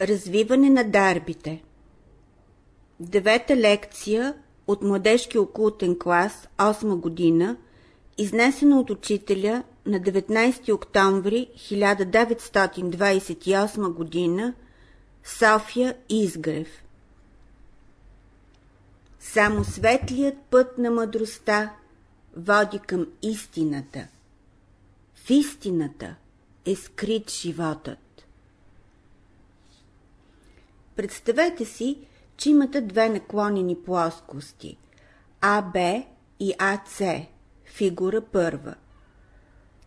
Развиване на дарбите Девета лекция от младежки окултен клас, 8 година, изнесена от учителя на 19 октомври 1928 година, София Изгрев. Само светлият път на мъдростта води към истината. В истината е скрит животът. Представете си, че имате две наклонени плоскости АБ и АЦ, фигура първа.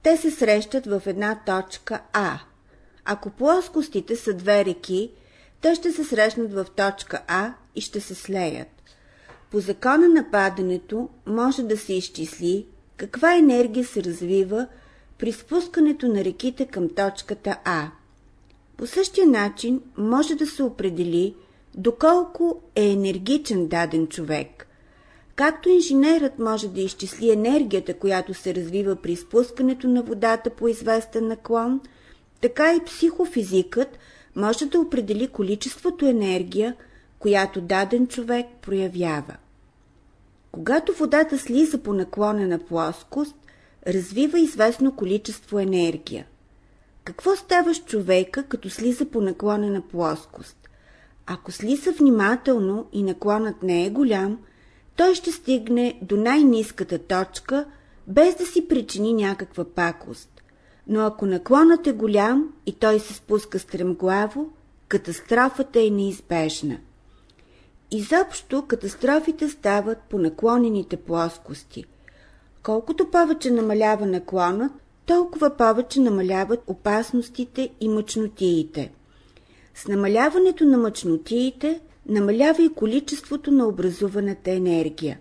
Те се срещат в една точка А. Ако плоскостите са две реки, те ще се срещнат в точка А и ще се слеят. По закона на падането може да се изчисли каква енергия се развива при спускането на реките към точката А. По същия начин може да се определи доколко е енергичен даден човек. Както инженерът може да изчисли енергията, която се развива при спускането на водата по известен наклон, така и психофизикът може да определи количеството енергия, която даден човек проявява. Когато водата слиза по наклонена плоскост, развива известно количество енергия. Какво става с човека, като слиза по наклонена плоскост? Ако слиза внимателно и наклонът не е голям, той ще стигне до най-низката точка, без да си причини някаква пакост. Но ако наклонът е голям и той се спуска стремглаво, катастрофата е неизбежна. Изобщо катастрофите стават по наклонените плоскости. Колкото повече намалява наклонът, толкова повече намаляват опасностите и мъчнотиите. С намаляването на мъчнотиите намалява и количеството на образуваната енергия.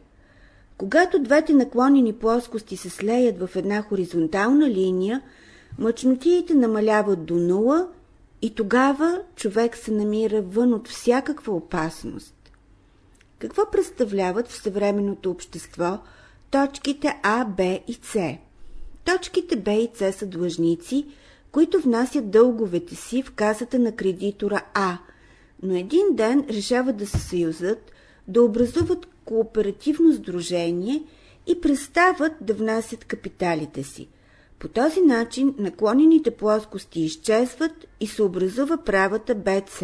Когато двете наклонени плоскости се слеят в една хоризонтална линия, мъчнотиите намаляват до нула и тогава човек се намира вън от всякаква опасност. Какво представляват в съвременното общество точките А, Б и С? Точките Б и С са длъжници, които внасят дълговете си в касата на кредитора А, но един ден решават да се съюзат, да образуват кооперативно сдружение и престават да внасят капиталите си. По този начин наклонените плоскости изчезват и се образува правата БЦ.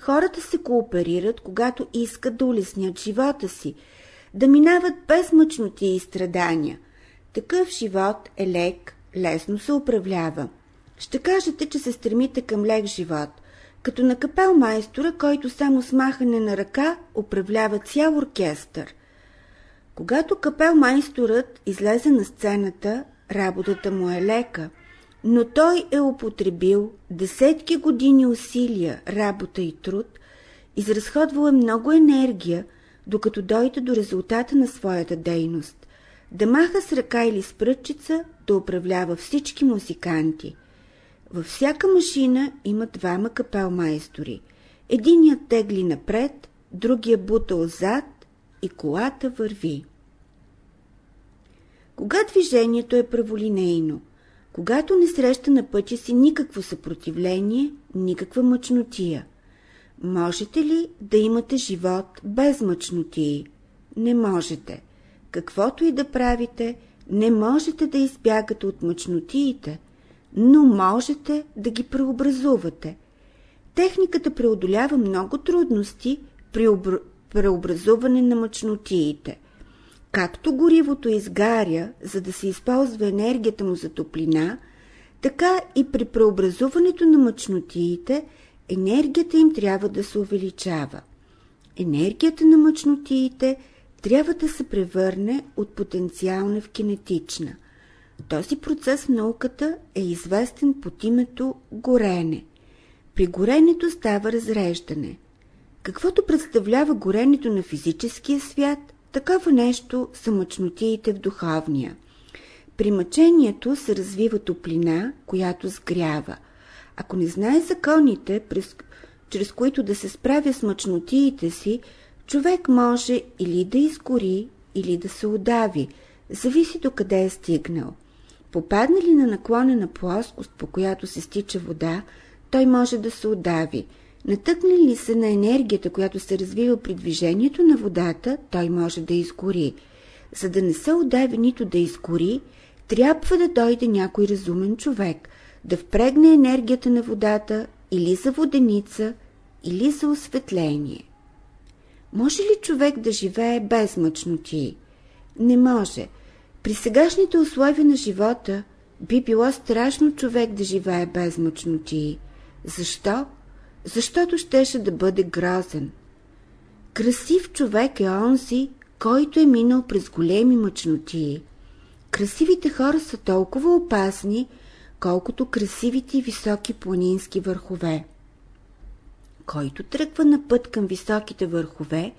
Хората се кооперират, когато искат да улеснят живота си, да минават без мъчноти и страдания. Такъв живот е лек, лесно се управлява. Ще кажете, че се стремите към лек живот, като на капел майстора, който само с махане на ръка управлява цял оркестър. Когато капел майсторът излезе на сцената, работата му е лека, но той е употребил десетки години усилия, работа и труд, изразходвал е много енергия, докато дойде до резултата на своята дейност да маха с ръка или с пръчица да управлява всички музиканти. Във всяка машина има двама капелмайстори. Единият тегли напред, другия бута отзад и колата върви. Кога движението е праволинейно, когато не среща на пътя си никакво съпротивление, никаква мъчнотия. Можете ли да имате живот без мъчнотии? Не можете – каквото и да правите, не можете да избягате от мъчнотиите, но можете да ги преобразувате. Техниката преодолява много трудности при обр... преобразуване на мъчнотиите. Както горивото изгаря, за да се използва енергията му за топлина, така и при преобразуването на мъчнотиите енергията им трябва да се увеличава. Енергията на мъчнотиите – трябва да се превърне от потенциална в кинетична. Този процес в науката е известен под името горене. При горенето става разреждане. Каквото представлява горенето на физическия свят, такова нещо са мъчнотиите в духовния. При мъчението се развива топлина, която сгрява. Ако не знае законите, през, чрез които да се справя с мъчнотиите си, Човек може или да изгори, или да се удави, зависи до къде е стигнал. Попаднали на наклонена плоскост, по която се стича вода, той може да се отдави. Натъкне ли се на енергията, която се развива при движението на водата, той може да изгори. За да не се отдави нито да изгори, трябва да дойде някой разумен човек, да впрегне енергията на водата или за воденица, или за осветление. Може ли човек да живее без мъчноти? Не може. При сегашните условия на живота би било страшно човек да живее без мъчноти. Защо? Защото щеше да бъде грозен. Красив човек е онзи, който е минал през големи мъчноти. Красивите хора са толкова опасни, колкото красивите и високи планински върхове. Който тръгва на път към високите върхове,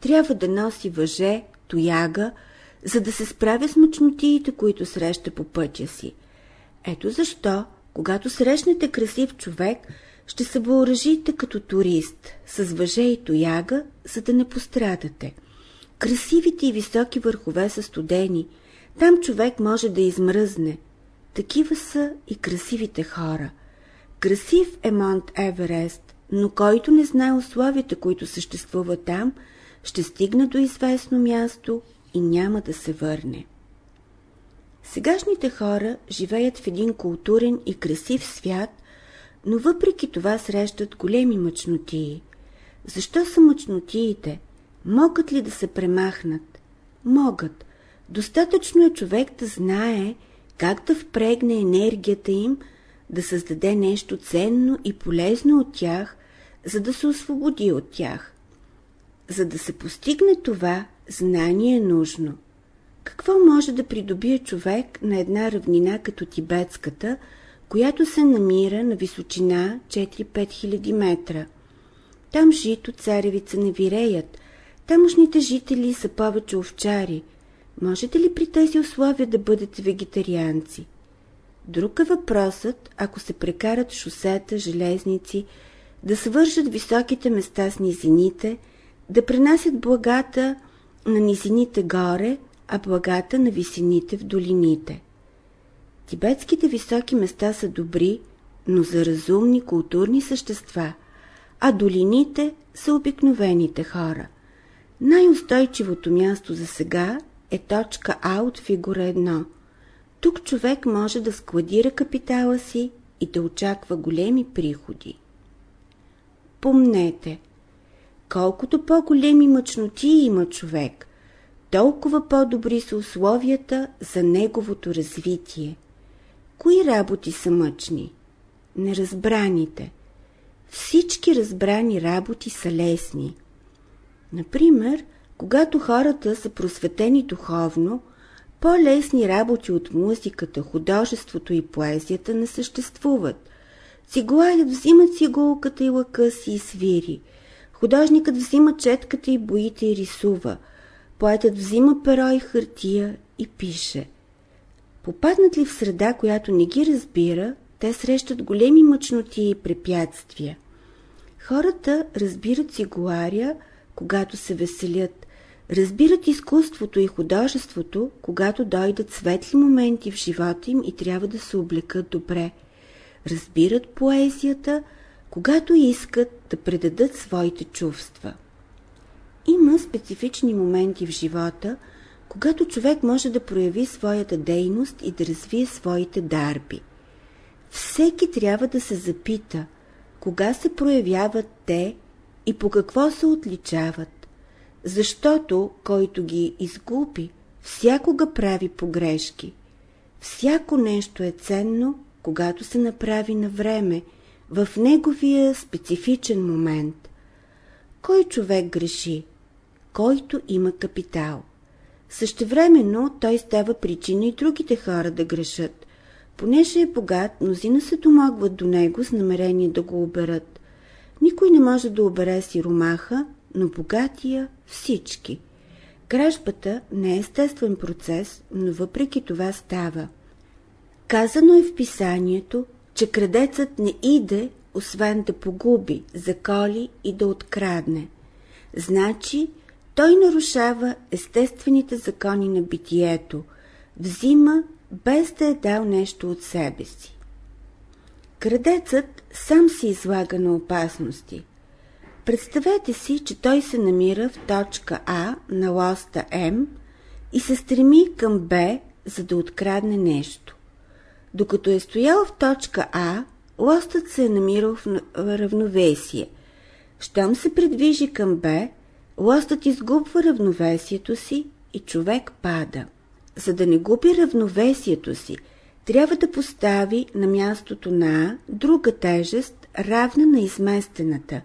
трябва да носи въже, тояга, за да се справя с мъчнотиите, които среща по пътя си. Ето защо, когато срещнете красив човек, ще се въоръжите като турист, с въже и тояга, за да не пострадате. Красивите и високи върхове са студени, там човек може да измръзне. Такива са и красивите хора. Красив е Монт Еверест, но който не знае условията, които съществуват там, ще стигне до известно място и няма да се върне. Сегашните хора живеят в един културен и красив свят, но въпреки това срещат големи мъчнотии. Защо са мъчнотиите? Могат ли да се премахнат? Могат. Достатъчно е човек да знае как да впрегне енергията им, да създаде нещо ценно и полезно от тях, за да се освободи от тях. За да се постигне това, знание е нужно. Какво може да придобие човек на една равнина като тибетската, която се намира на височина 4-5 хиляди метра? Там жито царевица не виреят, тамошните жители са повече овчари. Можете ли при тези условия да бъдете вегетарианци? Друг е въпросът, ако се прекарат шосета, железници, да свържат високите места с низините, да пренасят благата на низините горе, а благата на висините в долините. Тибетските високи места са добри, но за разумни културни същества, а долините са обикновените хора. Най-устойчивото място за сега е точка А от фигура 1. Тук човек може да складира капитала си и да очаква големи приходи. Помнете, колкото по-големи мъчноти има човек, толкова по-добри са условията за неговото развитие. Кои работи са мъчни? Неразбраните. Всички разбрани работи са лесни. Например, когато хората са просветени духовно, по-лесни работи от музиката, художеството и поезията не съществуват. Цигуарят взима цигулката и лъка си и свири. Художникът взима четката и боите и рисува – поетът взима перо и хартия и пише. Попаднат ли в среда, която не ги разбира, те срещат големи мъчноти и препятствия. Хората разбират цигуария, когато се веселят, разбират изкуството и художеството, когато дойдат светли моменти в живота им и трябва да се облекат добре. Разбират поезията, когато искат да предадат своите чувства. Има специфични моменти в живота, когато човек може да прояви своята дейност и да развие своите дарби. Всеки трябва да се запита, кога се проявяват те и по какво се отличават, защото който ги изгуби, всякога прави погрешки. Всяко нещо е ценно, когато се направи на време, в неговия специфичен момент. Кой човек греши? който има капитал. Същевременно той става причина и другите хора да грешат. Понеже е богат, мнозина се домогват до него с намерение да го оберат. Никой не може да обере си ромаха, но богатия всички. Кражбата не е естествен процес, но въпреки това става. Казано е в писанието, че крадецът не иде, освен да погуби, заколи и да открадне. Значи, той нарушава естествените закони на битието, взима без да е дал нещо от себе си. Крадецът сам се излага на опасности. Представете си, че той се намира в точка А на лоста М и се стреми към Б, за да открадне нещо. Докато е стоял в точка А, лостът се е намирал в равновесие. Щом се придвижи към Б, лостът изгубва равновесието си и човек пада. За да не губи равновесието си, трябва да постави на мястото на А друга тежест, равна на изместената,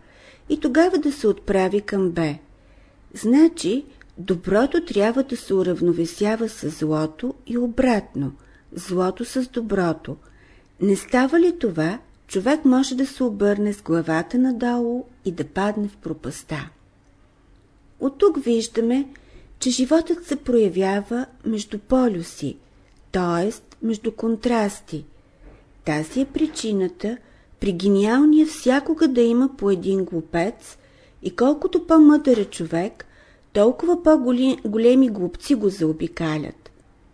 и тогава да се отправи към Б. Значи, доброто трябва да се уравновесява с злото и обратно, злото с доброто. Не става ли това, човек може да се обърне с главата надолу и да падне в пропаста. От тук виждаме, че животът се проявява между полюси, т.е. между контрасти. Тази е причината при гениалния всякога да има по един глупец и колкото по-мъдър е човек, толкова по-големи глупци го заобикалят.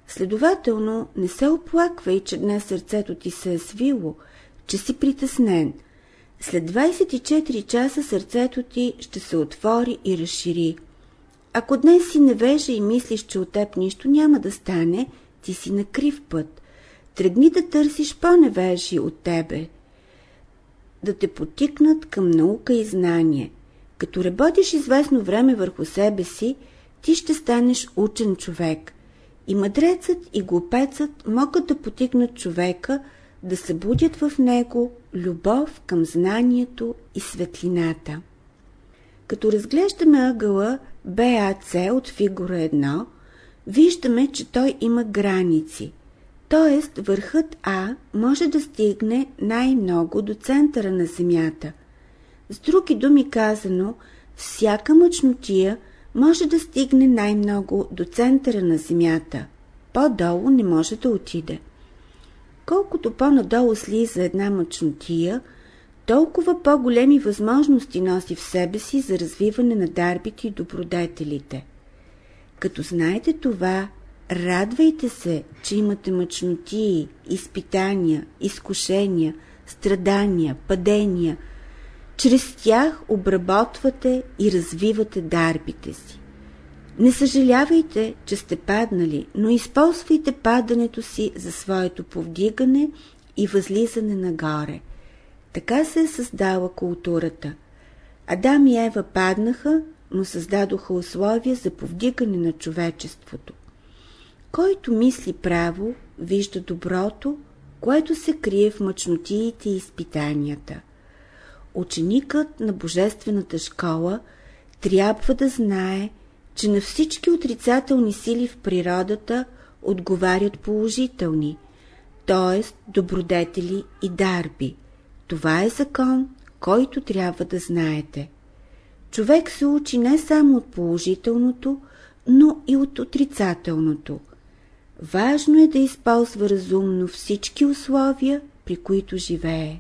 Следователно, не се оплаквай, че днес сърцето ти се е свило, че си притеснен. След 24 часа сърцето ти ще се отвори и разшири. Ако днес си невежа и мислиш, че от теб нищо няма да стане, ти си на крив път. Тръгни да търсиш по-невежи от тебе. Да те потикнат към наука и знание. Като работиш известно време върху себе си, ти ще станеш учен човек. И мъдрецът и глупецът могат да потикнат човека да събудят в него любов към знанието и светлината. Като разглеждаме ъгъла БАЦ от фигура 1, виждаме, че той има граници, т.е. върхът А може да стигне най-много до центъра на Земята. С други думи казано, всяка мъчнотия може да стигне най-много до центъра на Земята. По-долу не може да отиде. Колкото по-надолу слиза една мъчнотия – толкова по-големи възможности носи в себе си за развиване на дарбите и добродетелите. Като знаете това, радвайте се, че имате мъчнотии, изпитания, изкушения, страдания, падения. Чрез тях обработвате и развивате дарбите си. Не съжалявайте, че сте паднали, но използвайте падането си за своето повдигане и възлизане нагоре – така се е създала културата. Адам и Ева паднаха, но създадоха условия за повдигане на човечеството. Който мисли право, вижда доброто, което се крие в мъчнотиите и изпитанията. Ученикът на Божествената школа трябва да знае, че на всички отрицателни сили в природата отговарят положителни, т.е. добродетели и дарби – това е закон, който трябва да знаете. Човек се учи не само от положителното, но и от отрицателното. Важно е да използва разумно всички условия, при които живее.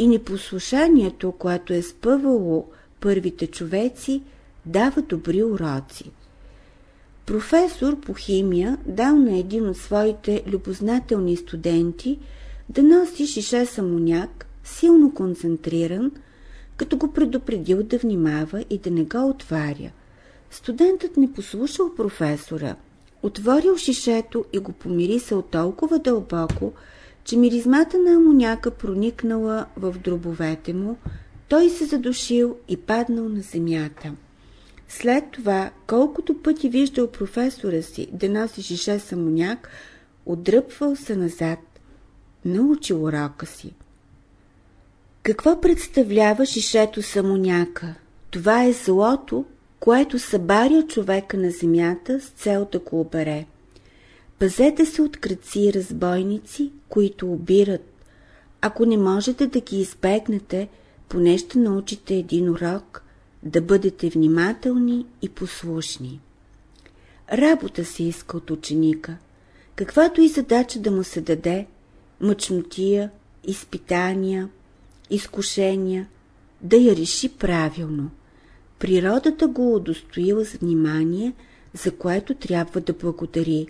И непослушанието, което е спъвало първите човеци, дава добри уроци. Професор по химия дал на един от своите любознателни студенти да носи шише самоняк силно концентриран, като го предупредил да внимава и да не го отваря. Студентът не послушал професора, отворил шишето и го помирисал толкова дълбоко, че миризмата на амоняка проникнала в дробовете му, той се задушил и паднал на земята. След това, колкото пъти виждал професора си да носи шише с амоняк, отдръпвал се назад, научил урока си. Какво представлява шишето самоняка? Това е злото, което събаря човека на земята с цел да го обере. Пазете се от кръци и разбойници, които обират. Ако не можете да ги избегнете, поне ще научите един урок да бъдете внимателни и послушни. Работа се иска от ученика. Каквато и задача да му се даде, мъчнотия, изпитания – изкушения, да я реши правилно. Природата го удостоила с внимание, за което трябва да благодари.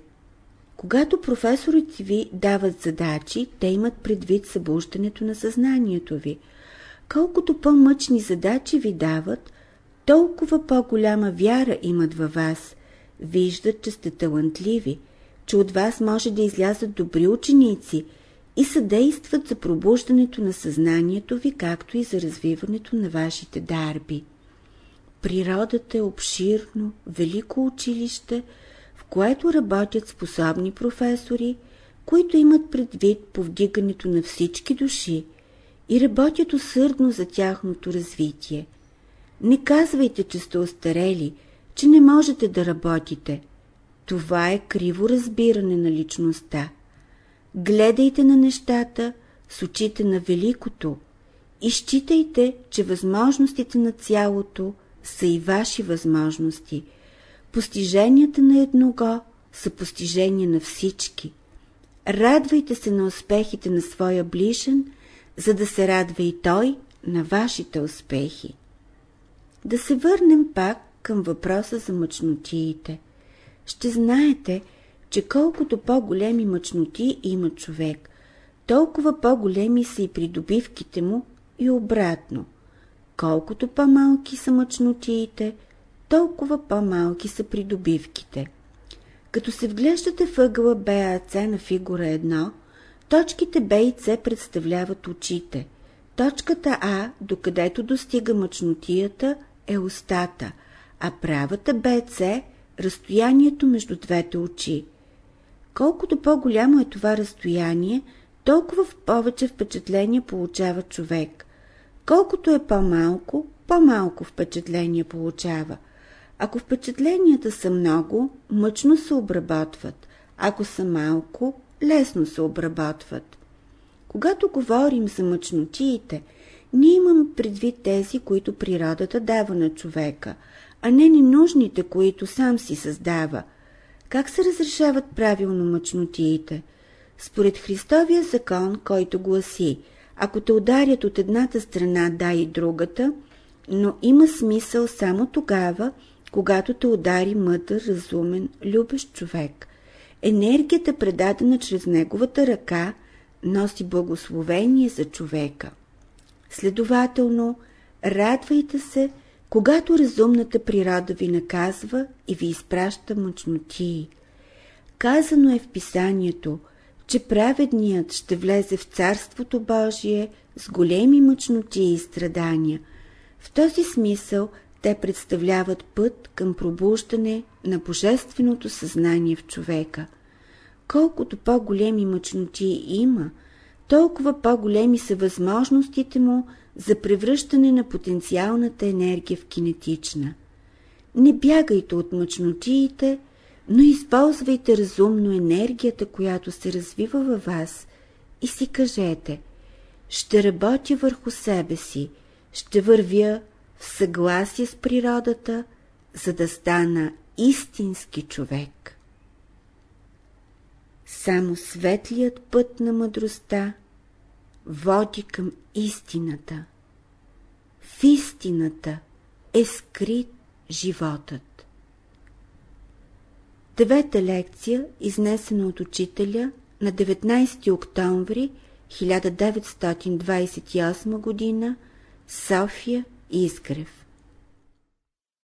Когато професорите ви дават задачи, те имат предвид събуждането на съзнанието ви. Колкото по-мъчни задачи ви дават, толкова по-голяма вяра имат във вас. Виждат, че сте талантливи, че от вас може да излязат добри ученици и съдействат за пробуждането на съзнанието ви, както и за развиването на вашите дарби. Природата е обширно, велико училище, което работят способни професори, които имат предвид повдигането на всички души и работят усърдно за тяхното развитие. Не казвайте, че сте остарели, че не можете да работите. Това е криво разбиране на личността. Гледайте на нещата с очите на великото и считайте, че възможностите на цялото са и ваши възможности. Постиженията на едного са постижения на всички. Радвайте се на успехите на своя ближен, за да се радва и той на вашите успехи. Да се върнем пак към въпроса за мъчнотиите. Ще знаете, че колкото по-големи мъчноти има човек, толкова по-големи са и придобивките му и обратно. Колкото по-малки са мъчнотиите, толкова по-малки са придобивките. Като се вглеждате в ъгъла БАЦ на фигура 1, точките Б и С представляват очите. Точката А, докъдето достига мъчнотията, е устата, а правата БЦ – разстоянието между двете очи. Колкото по-голямо е това разстояние, толкова в повече впечатление получава човек. Колкото е по-малко, по-малко впечатление получава. Ако впечатленията са много, мъчно се обработват. Ако са малко, лесно се обработват. Когато говорим за мъчнотиите, ние имаме предвид тези, които природата дава на човека, а не ненужните, които сам си създава. Как се разрешават правилно мъчнотиите? Според Христовия закон, който гласи, ако те ударят от едната страна, дай и другата, но има смисъл само тогава, когато те удари мъдър, разумен, любещ човек. Енергията, предадена чрез неговата ръка, носи благословение за човека. Следователно, радвайте се, когато разумната природа ви наказва и ви изпраща мъчнотии. Казано е в писанието, че праведният ще влезе в Царството Божие с големи мъчноти и страдания. В този смисъл те представляват път към пробуждане на божественото съзнание в човека. Колкото по-големи мъчноти има, толкова по-големи са възможностите му за превръщане на потенциалната енергия в кинетична. Не бягайте от мъчнотиите, но използвайте разумно енергията, която се развива във вас и си кажете «Ще работя върху себе си, ще вървя в съгласие с природата, за да стана истински човек». Само светлият път на мъдростта води към истината. В истината е скрит животът. Девета лекция, изнесена от учителя на 19 октомври 1928 г. София Изгрев